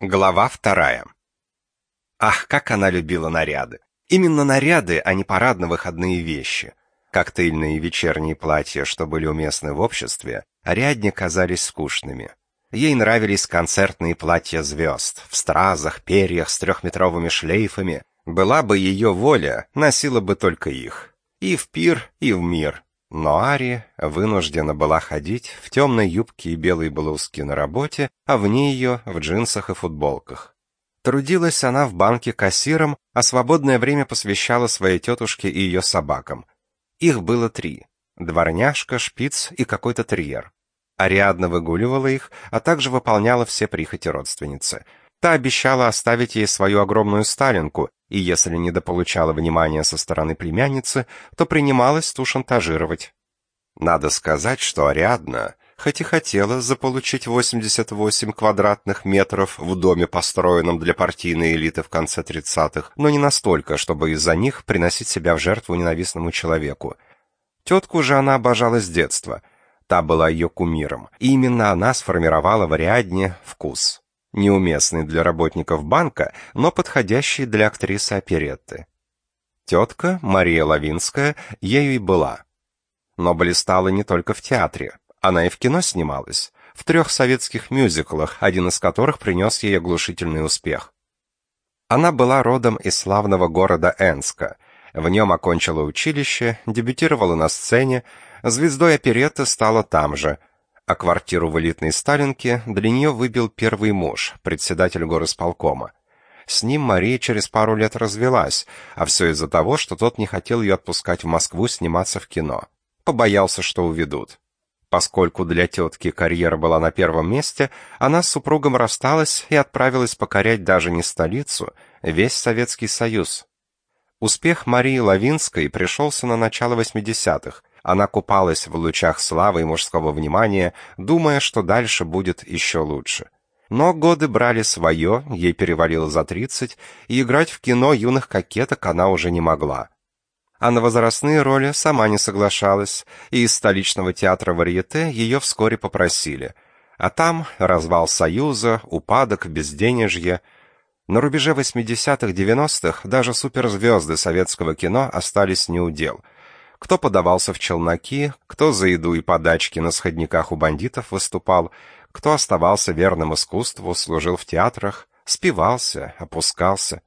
Глава вторая. Ах, как она любила наряды. Именно наряды, а не парадно-выходные вещи. Коктейльные вечерние платья, что были уместны в обществе, рядне казались скучными. Ей нравились концертные платья звезд, в стразах, перьях с трехметровыми шлейфами. Была бы ее воля, носила бы только их. И в пир, и в мир. Но Ари вынуждена была ходить в темной юбке и белой блузке на работе, а вне ее в джинсах и футболках. Трудилась она в банке кассиром, а свободное время посвящала своей тетушке и ее собакам. Их было три — дворняжка, шпиц и какой-то терьер. Ариадна выгуливала их, а также выполняла все прихоти родственницы. Та обещала оставить ей свою огромную сталинку, и если недополучала внимания со стороны племянницы, то принималась ту шантажировать. Надо сказать, что Ариадна, хоть и хотела заполучить 88 квадратных метров в доме, построенном для партийной элиты в конце 30-х, но не настолько, чтобы из-за них приносить себя в жертву ненавистному человеку. Тетку же она обожала с детства — Та была ее кумиром, и именно она сформировала в Ариадне вкус. Неуместный для работников банка, но подходящий для актрисы оперетты. Тетка, Мария Лавинская, ею и была. Но блистала не только в театре. Она и в кино снималась, в трех советских мюзиклах, один из которых принес ей оглушительный успех. Она была родом из славного города Энска. В нем окончила училище, дебютировала на сцене, Звездой оперетты стала там же, а квартиру в элитной Сталинке для нее выбил первый муж, председатель горосполкома. С ним Мария через пару лет развелась, а все из-за того, что тот не хотел ее отпускать в Москву сниматься в кино. Побоялся, что уведут. Поскольку для тетки карьера была на первом месте, она с супругом рассталась и отправилась покорять даже не столицу, весь Советский Союз. Успех Марии Лавинской пришелся на начало 80-х, она купалась в лучах славы и мужского внимания, думая, что дальше будет еще лучше. Но годы брали свое, ей перевалило за тридцать, и играть в кино юных кокеток она уже не могла. А на возрастные роли сама не соглашалась, и из столичного театра варьете ее вскоре попросили. А там развал Союза, упадок, безденежье. На рубеже 80-х-90-х даже суперзвезды советского кино остались неудел — кто подавался в челноки, кто за еду и подачки на сходниках у бандитов выступал, кто оставался верным искусству, служил в театрах, спивался, опускался.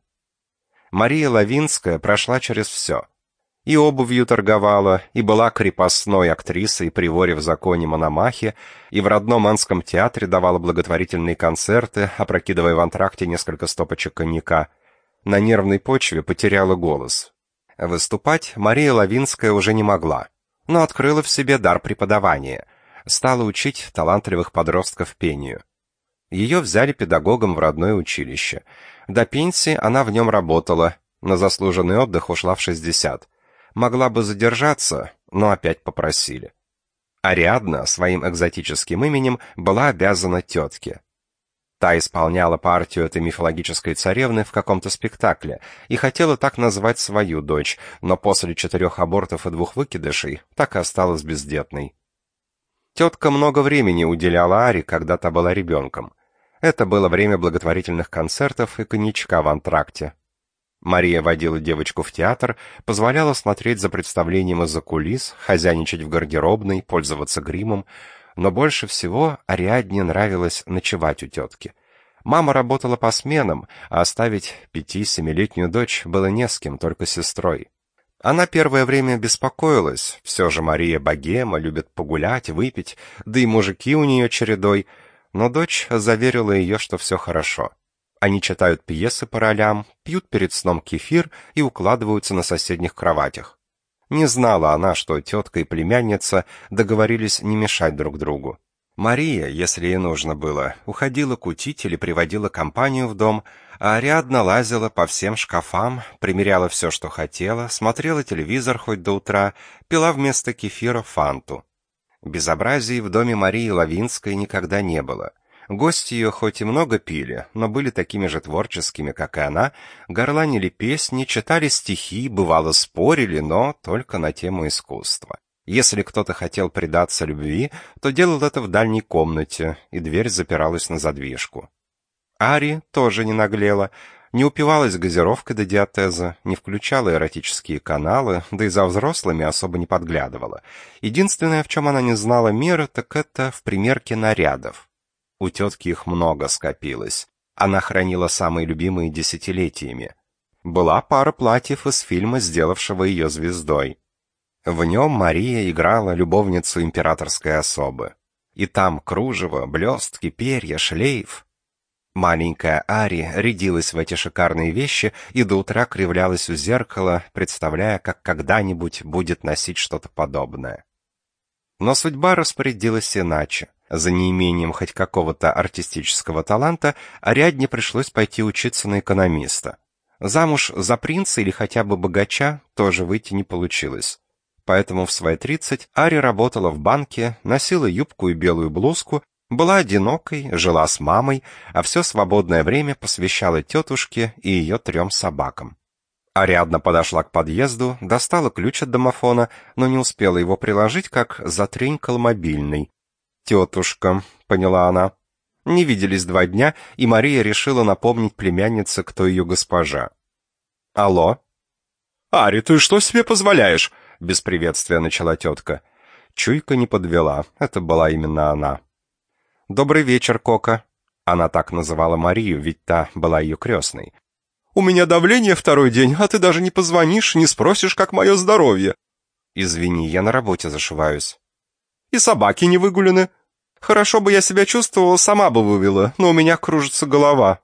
Мария Лавинская прошла через все. И обувью торговала, и была крепостной актрисой при воре в законе Мономахи, и в родном Анском театре давала благотворительные концерты, опрокидывая в антракте несколько стопочек коньяка. На нервной почве потеряла голос, Выступать Мария Лавинская уже не могла, но открыла в себе дар преподавания, стала учить талантливых подростков пению. Ее взяли педагогом в родное училище. До пенсии она в нем работала, на заслуженный отдых ушла в 60. Могла бы задержаться, но опять попросили. Ариадна своим экзотическим именем была обязана тетке. Та исполняла партию этой мифологической царевны в каком-то спектакле и хотела так назвать свою дочь, но после четырех абортов и двух выкидышей так и осталась бездетной. Тетка много времени уделяла Аре, когда та была ребенком. Это было время благотворительных концертов и коньячка в антракте. Мария водила девочку в театр, позволяла смотреть за представлением из-за кулис, хозяйничать в гардеробной, пользоваться гримом, но больше всего Ариадне нравилось ночевать у тетки. Мама работала по сменам, а оставить пяти-семилетнюю дочь было не с кем, только сестрой. Она первое время беспокоилась, все же Мария богема, любит погулять, выпить, да и мужики у нее чередой, но дочь заверила ее, что все хорошо. Они читают пьесы по ролям, пьют перед сном кефир и укладываются на соседних кроватях. Не знала она, что тетка и племянница договорились не мешать друг другу. Мария, если ей нужно было, уходила кутить или приводила компанию в дом, а Ариадна лазила по всем шкафам, примеряла все, что хотела, смотрела телевизор хоть до утра, пила вместо кефира фанту. Безобразий в доме Марии Лавинской никогда не было. Гости ее хоть и много пили, но были такими же творческими, как и она, горланили песни, читали стихи, бывало спорили, но только на тему искусства. Если кто-то хотел предаться любви, то делал это в дальней комнате, и дверь запиралась на задвижку. Ари тоже не наглела, не упивалась газировкой до диатеза, не включала эротические каналы, да и за взрослыми особо не подглядывала. Единственное, в чем она не знала меры, так это в примерке нарядов. У тетки их много скопилось. Она хранила самые любимые десятилетиями. Была пара платьев из фильма, сделавшего ее звездой. В нем Мария играла любовницу императорской особы. И там кружево, блестки, перья, шлейф. Маленькая Ари рядилась в эти шикарные вещи и до утра кривлялась у зеркала, представляя, как когда-нибудь будет носить что-то подобное. Но судьба распорядилась иначе. За неимением хоть какого-то артистического таланта Ариадне пришлось пойти учиться на экономиста. Замуж за принца или хотя бы богача тоже выйти не получилось. Поэтому в свои 30 Ари работала в банке, носила юбку и белую блузку, была одинокой, жила с мамой, а все свободное время посвящала тетушке и ее трем собакам. Ариадна подошла к подъезду, достала ключ от домофона, но не успела его приложить, как затренькал мобильный. «Тетушка», — поняла она. Не виделись два дня, и Мария решила напомнить племяннице, кто ее госпожа. «Алло?» «Ари, ты что себе позволяешь?» — без приветствия начала тетка. Чуйка не подвела, это была именно она. «Добрый вечер, Кока». Она так называла Марию, ведь та была ее крестной. «У меня давление второй день, а ты даже не позвонишь, не спросишь, как мое здоровье». «Извини, я на работе зашиваюсь». «И собаки не выгулены», Хорошо бы я себя чувствовала, сама бы вывела, но у меня кружится голова.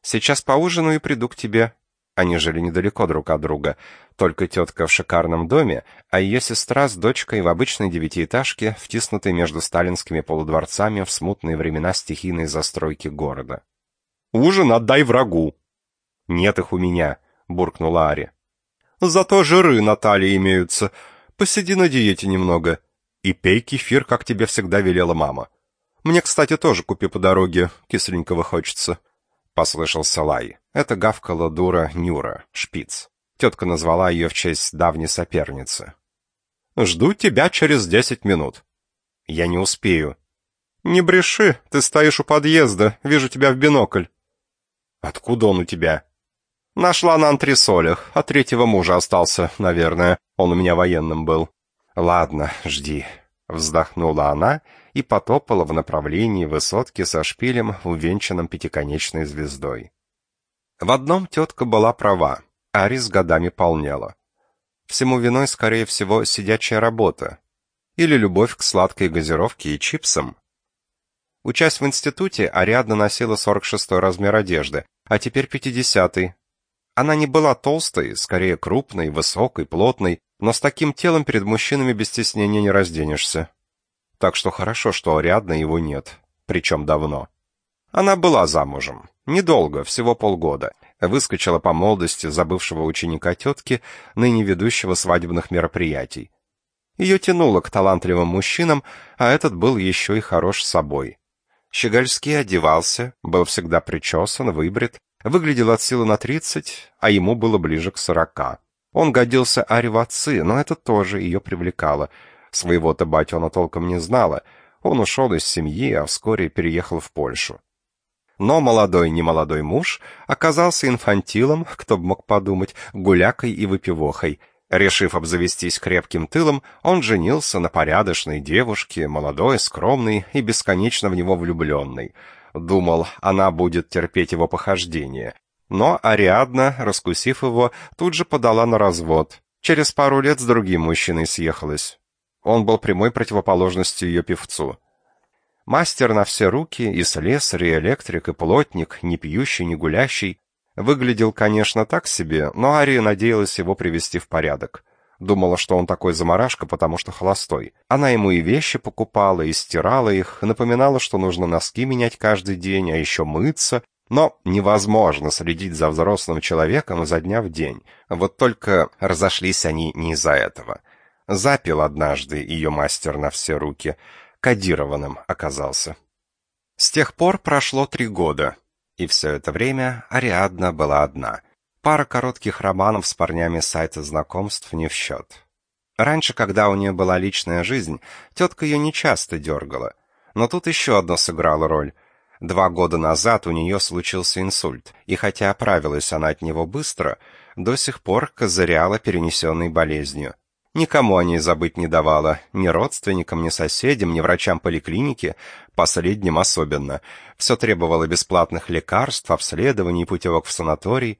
Сейчас поужинаю и приду к тебе. Они жили недалеко друг от друга. Только тетка в шикарном доме, а ее сестра с дочкой в обычной девятиэтажке, втиснутой между сталинскими полудворцами в смутные времена стихийной застройки города. «Ужин отдай врагу!» «Нет их у меня», — буркнула Ари. «Зато жиры на имеются. Посиди на диете немного. И пей кефир, как тебе всегда велела мама. Мне, кстати, тоже купи по дороге, кисленького хочется. Послышался лай. Это гавкала дура Нюра, шпиц. Тетка назвала ее в честь давней соперницы. «Жду тебя через десять минут». «Я не успею». «Не бреши, ты стоишь у подъезда, вижу тебя в бинокль». «Откуда он у тебя?» «Нашла на антресолях, от третьего мужа остался, наверное, он у меня военным был». «Ладно, жди», — вздохнула она и потопала в направлении высотки со шпилем, увенчанным пятиконечной звездой. В одном тетка была права, Ари с годами полнела. Всему виной, скорее всего, сидячая работа. Или любовь к сладкой газировке и чипсам. Учась в институте, Ариадна носила 46-й размер одежды, а теперь 50-й. Она не была толстой, скорее крупной, высокой, плотной, но с таким телом перед мужчинами без стеснения не разденешься. Так что хорошо, что Ариадны его нет, причем давно. Она была замужем. Недолго, всего полгода. Выскочила по молодости забывшего ученика тетки, ныне ведущего свадебных мероприятий. Ее тянуло к талантливым мужчинам, а этот был еще и хорош собой. Щегольский одевался, был всегда причесан, выбрит, выглядел от силы на тридцать, а ему было ближе к сорока. Он годился Аре в отцы, но это тоже ее привлекало. Своего-то батю она толком не знала. Он ушел из семьи, а вскоре переехал в Польшу. Но молодой немолодой муж оказался инфантилом, кто бы мог подумать, гулякой и выпивохой. Решив обзавестись крепким тылом, он женился на порядочной девушке, молодой, скромной и бесконечно в него влюбленной. Думал, она будет терпеть его похождения. Но Ариадна, раскусив его, тут же подала на развод. Через пару лет с другим мужчиной съехалась. Он был прямой противоположностью ее певцу. Мастер на все руки, и слесарь, и электрик, и плотник, не пьющий, не гулящий. Выглядел, конечно, так себе, но Ария надеялась его привести в порядок. Думала, что он такой заморашка, потому что холостой. Она ему и вещи покупала, и стирала их, напоминала, что нужно носки менять каждый день, а еще мыться, но невозможно следить за взрослым человеком изо дня в день. Вот только разошлись они не из-за этого. Запил однажды ее мастер на все руки. Кодированным оказался. С тех пор прошло три года, и все это время Ариадна была одна. Пара коротких романов с парнями сайта знакомств не в счет. Раньше, когда у нее была личная жизнь, тетка ее не часто дергала. Но тут еще одно сыграло роль — Два года назад у нее случился инсульт, и хотя оправилась она от него быстро, до сих пор козыряла перенесенной болезнью. Никому о ней забыть не давала, ни родственникам, ни соседям, ни врачам поликлиники, последним особенно. Все требовало бесплатных лекарств, обследований, путевок в санаторий.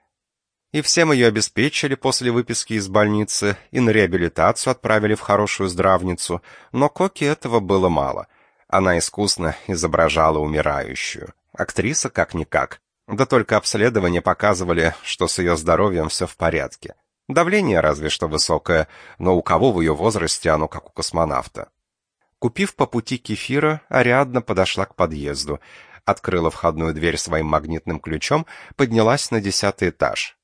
И всем ее обеспечили после выписки из больницы, и на реабилитацию отправили в хорошую здравницу, но Коке этого было мало. Она искусно изображала умирающую. Актриса как-никак. Да только обследования показывали, что с ее здоровьем все в порядке. Давление разве что высокое, но у кого в ее возрасте оно как у космонавта. Купив по пути кефира, Ариадна подошла к подъезду, открыла входную дверь своим магнитным ключом, поднялась на десятый этаж.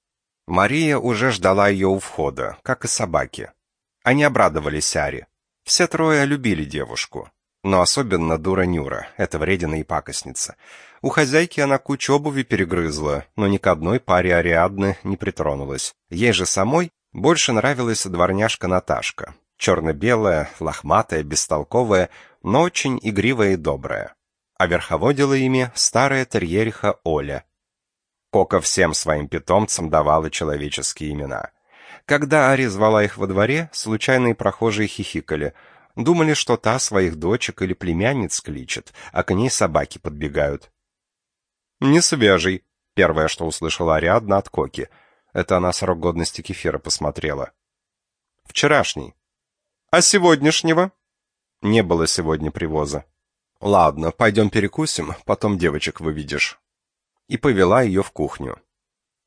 Мария уже ждала ее у входа, как и собаки. Они обрадовались Аре. Все трое любили девушку. Но особенно дура Нюра, эта вредина и пакостница. У хозяйки она кучу обуви перегрызла, но ни к одной паре Ариадны не притронулась. Ей же самой больше нравилась дворняжка Наташка. Черно-белая, лохматая, бестолковая, но очень игривая и добрая. А верховодила ими старая терьериха Оля. Кока всем своим питомцам давала человеческие имена. Когда Ари звала их во дворе, случайные прохожие хихикали — Думали, что та своих дочек или племянниц кличет, а к ней собаки подбегают. «Не свежий», — первое, что услышала Ариадна от Коки. Это она срок годности кефира посмотрела. «Вчерашний». «А сегодняшнего?» «Не было сегодня привоза». «Ладно, пойдем перекусим, потом девочек выведешь». И повела ее в кухню.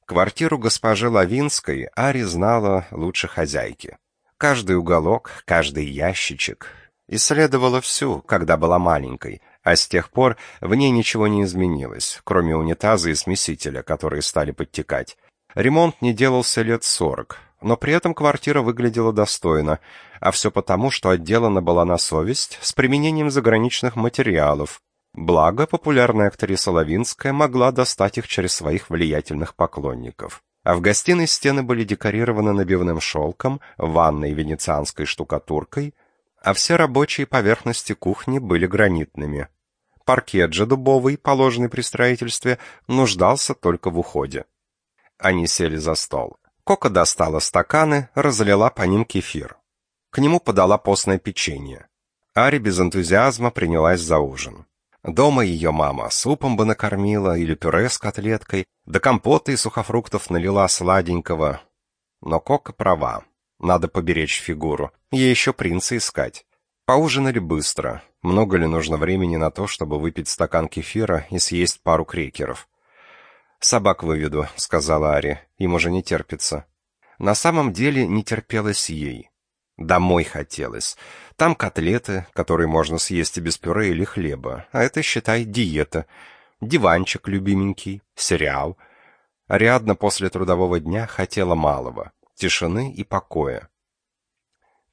Квартиру госпожи Лавинской Ари знала лучше хозяйки. Каждый уголок, каждый ящичек. Исследовала всю, когда была маленькой, а с тех пор в ней ничего не изменилось, кроме унитаза и смесителя, которые стали подтекать. Ремонт не делался лет сорок, но при этом квартира выглядела достойно, а все потому, что отделана была на совесть с применением заграничных материалов. Благо, популярная актриса Лавинская могла достать их через своих влиятельных поклонников а в гостиной стены были декорированы набивным шелком, ванной венецианской штукатуркой, а все рабочие поверхности кухни были гранитными. Паркет же дубовый, положенный при строительстве, нуждался только в уходе. Они сели за стол. Кока достала стаканы, разлила по ним кефир. К нему подала постное печенье. Ари без энтузиазма принялась за ужин. Дома ее мама супом бы накормила или пюре с котлеткой, да компота и сухофруктов налила сладенького. Но Кока права. Надо поберечь фигуру. Ей еще принца искать. Поужинали быстро. Много ли нужно времени на то, чтобы выпить стакан кефира и съесть пару крекеров? «Собак выведу», — сказала Ари. «Им уже не терпится». На самом деле не терпелось ей. Домой хотелось. Там котлеты, которые можно съесть и без пюре или хлеба, а это, считай, диета. Диванчик любименький, сериал. Ариадна после трудового дня хотела малого — тишины и покоя.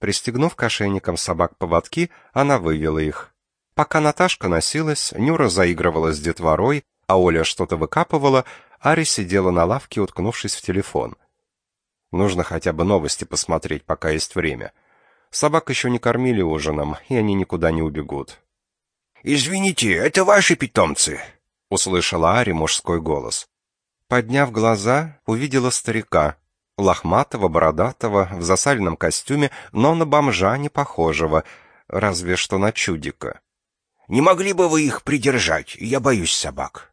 Пристегнув к ошейникам собак поводки, она вывела их. Пока Наташка носилась, Нюра заигрывала с детворой, а Оля что-то выкапывала, Ари сидела на лавке, уткнувшись в телефон. Нужно хотя бы новости посмотреть, пока есть время. Собак еще не кормили ужином, и они никуда не убегут. «Извините, это ваши питомцы?» — услышала Ари мужской голос. Подняв глаза, увидела старика, лохматого, бородатого, в засаленном костюме, но на бомжа не похожего, разве что на чудика. «Не могли бы вы их придержать? Я боюсь собак».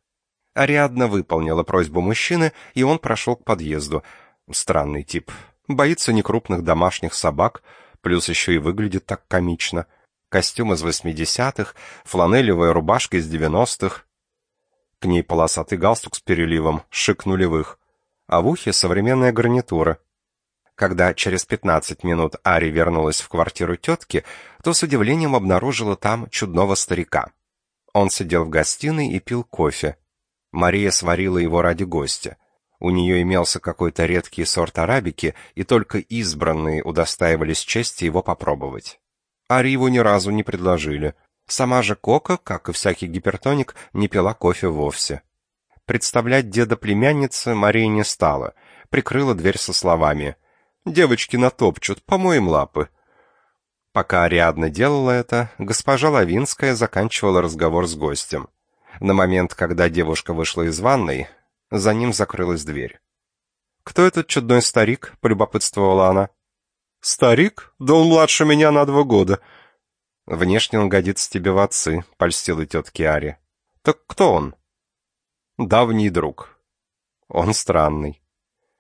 Ариадна выполнила просьбу мужчины, и он прошел к подъезду. Странный тип. Боится некрупных домашних собак, плюс еще и выглядит так комично. Костюм из восьмидесятых, фланелевая рубашка из девяностых. К ней полосатый галстук с переливом, шик нулевых. А в ухе современная гарнитура. Когда через пятнадцать минут Ари вернулась в квартиру тетки, то с удивлением обнаружила там чудного старика. Он сидел в гостиной и пил кофе. Мария сварила его ради гостя. У нее имелся какой-то редкий сорт арабики, и только избранные удостаивались чести его попробовать. Ариву ни разу не предложили. Сама же Кока, как и всякий гипертоник, не пила кофе вовсе. Представлять деда племянницы Мария не стала, прикрыла дверь со словами «Девочки натопчут, помоем лапы». Пока Ариадна делала это, госпожа Лавинская заканчивала разговор с гостем. На момент, когда девушка вышла из ванной, за ним закрылась дверь. «Кто этот чудной старик?» — полюбопытствовала она. «Старик? Да он младше меня на два года». «Внешне он годится тебе в отцы», — польстила тетке Ари. «Так кто он?» «Давний друг». «Он странный».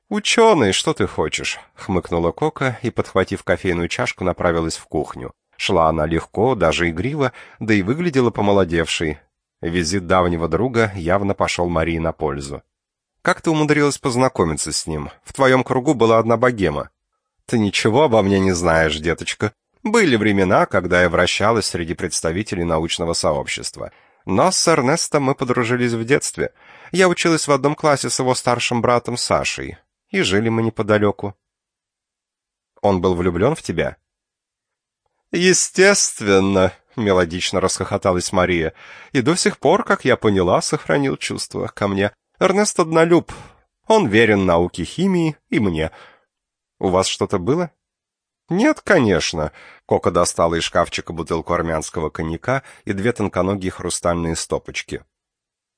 «Ученый, что ты хочешь?» — хмыкнула Кока и, подхватив кофейную чашку, направилась в кухню. Шла она легко, даже игриво, да и выглядела помолодевшей. Визит давнего друга явно пошел Марии на пользу. «Как ты умудрилась познакомиться с ним? В твоем кругу была одна богема». «Ты ничего обо мне не знаешь, деточка. Были времена, когда я вращалась среди представителей научного сообщества. Но с Эрнестом мы подружились в детстве. Я училась в одном классе с его старшим братом Сашей и жили мы неподалеку. Он был влюблен в тебя? Естественно, мелодично расхохоталась Мария, и до сих пор, как я поняла, сохранил чувства ко мне. Эрнест однолюб. Он верен науке химии и мне. У вас что-то было? Нет, конечно. Кока достала из шкафчика бутылку армянского коньяка и две тонконогие хрустальные стопочки.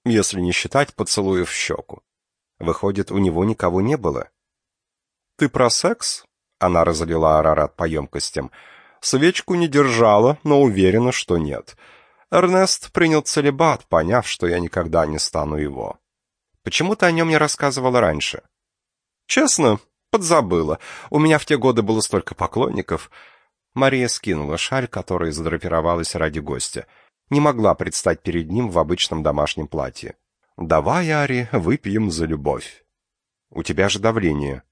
Если не считать поцелуев в щеку. Выходит, у него никого не было? «Ты про секс?» — она разлила Арарат по емкостям. «Свечку не держала, но уверена, что нет. Эрнест принял целебат, поняв, что я никогда не стану его. Почему ты о нем не рассказывала раньше?» «Честно, подзабыла. У меня в те годы было столько поклонников». Мария скинула шаль, которой задрапировалась ради гостя. Не могла предстать перед ним в обычном домашнем платье. Давай, Ари, выпьем за любовь. У тебя же давление.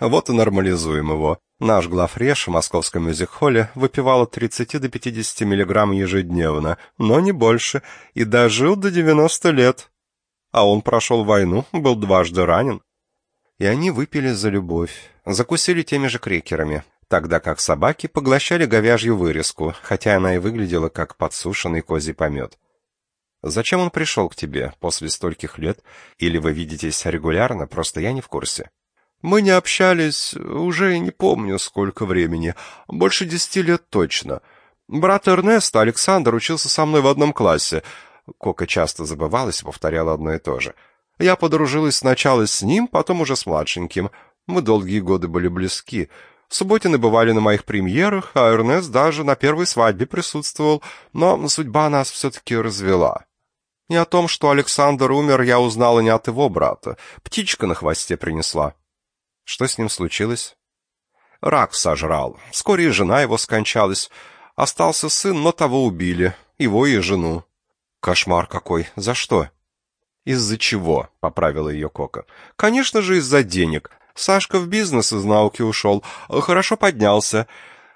Вот и нормализуем его. Наш главреж в московском мюзик-холле выпивал от 30 до 50 миллиграмм ежедневно, но не больше, и дожил до 90 лет. А он прошел войну, был дважды ранен. И они выпили за любовь, закусили теми же крекерами, тогда как собаки поглощали говяжью вырезку, хотя она и выглядела как подсушенный козий помет. Зачем он пришел к тебе после стольких лет? Или вы видитесь регулярно, просто я не в курсе?» «Мы не общались, уже не помню, сколько времени. Больше десяти лет точно. Брат Эрнеста, Александр, учился со мной в одном классе. Кока часто забывалась и повторяла одно и то же. Я подружилась сначала с ним, потом уже с младшеньким. Мы долгие годы были близки. Субботины бывали на моих премьерах, а Эрнест даже на первой свадьбе присутствовал, но судьба нас все-таки развела. И о том, что Александр умер, я узнала не от его брата. Птичка на хвосте принесла. Что с ним случилось? Рак сожрал. Вскоре и жена его скончалась. Остался сын, но того убили. Его и жену. Кошмар какой. За что? Из-за чего? Поправила ее Кока. Конечно же, из-за денег. Сашка в бизнес из науки ушел. Хорошо поднялся.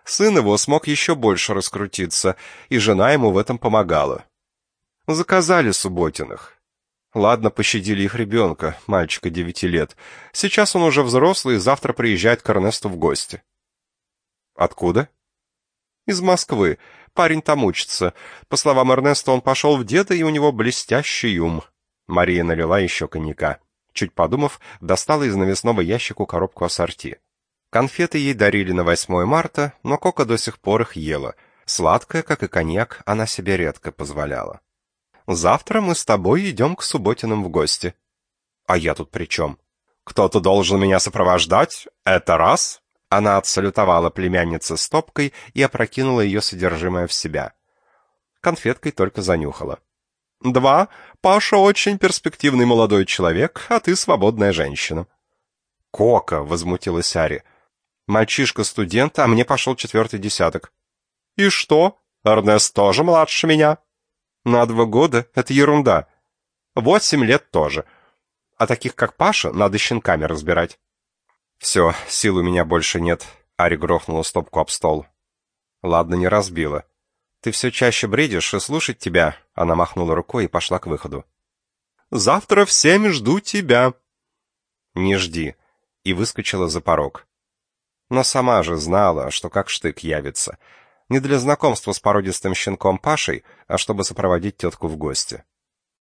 Сын его смог еще больше раскрутиться, и жена ему в этом помогала. Заказали Субботиных. Ладно, пощадили их ребенка, мальчика девяти лет. Сейчас он уже взрослый и завтра приезжает к Эрнесту в гости. Откуда? Из Москвы. Парень там учится. По словам Эрнеста, он пошел в деда, и у него блестящий ум. Мария налила еще коньяка. Чуть подумав, достала из навесного ящика коробку ассорти. Конфеты ей дарили на 8 марта, но Кока до сих пор их ела. Сладкое, как и коньяк, она себе редко позволяла. Завтра мы с тобой идем к Субботиным в гости». «А я тут при чем?» «Кто-то должен меня сопровождать? Это раз?» Она отсалютовала племяннице стопкой и опрокинула ее содержимое в себя. Конфеткой только занюхала. «Два. Паша очень перспективный молодой человек, а ты свободная женщина». «Кока!» — возмутилась Ари. «Мальчишка-студент, а мне пошел четвертый десяток». «И что? Эрнест тоже младше меня?» На два года — это ерунда. Восемь лет тоже. А таких, как Паша, надо щенками разбирать. Все, сил у меня больше нет. Ари грохнула стопку об стол. Ладно, не разбила. Ты все чаще бредишь, и слушать тебя... Она махнула рукой и пошла к выходу. «Завтра в семь жду тебя». «Не жди». И выскочила за порог. Но сама же знала, что как штык явится — не для знакомства с породистым щенком Пашей, а чтобы сопроводить тетку в гости.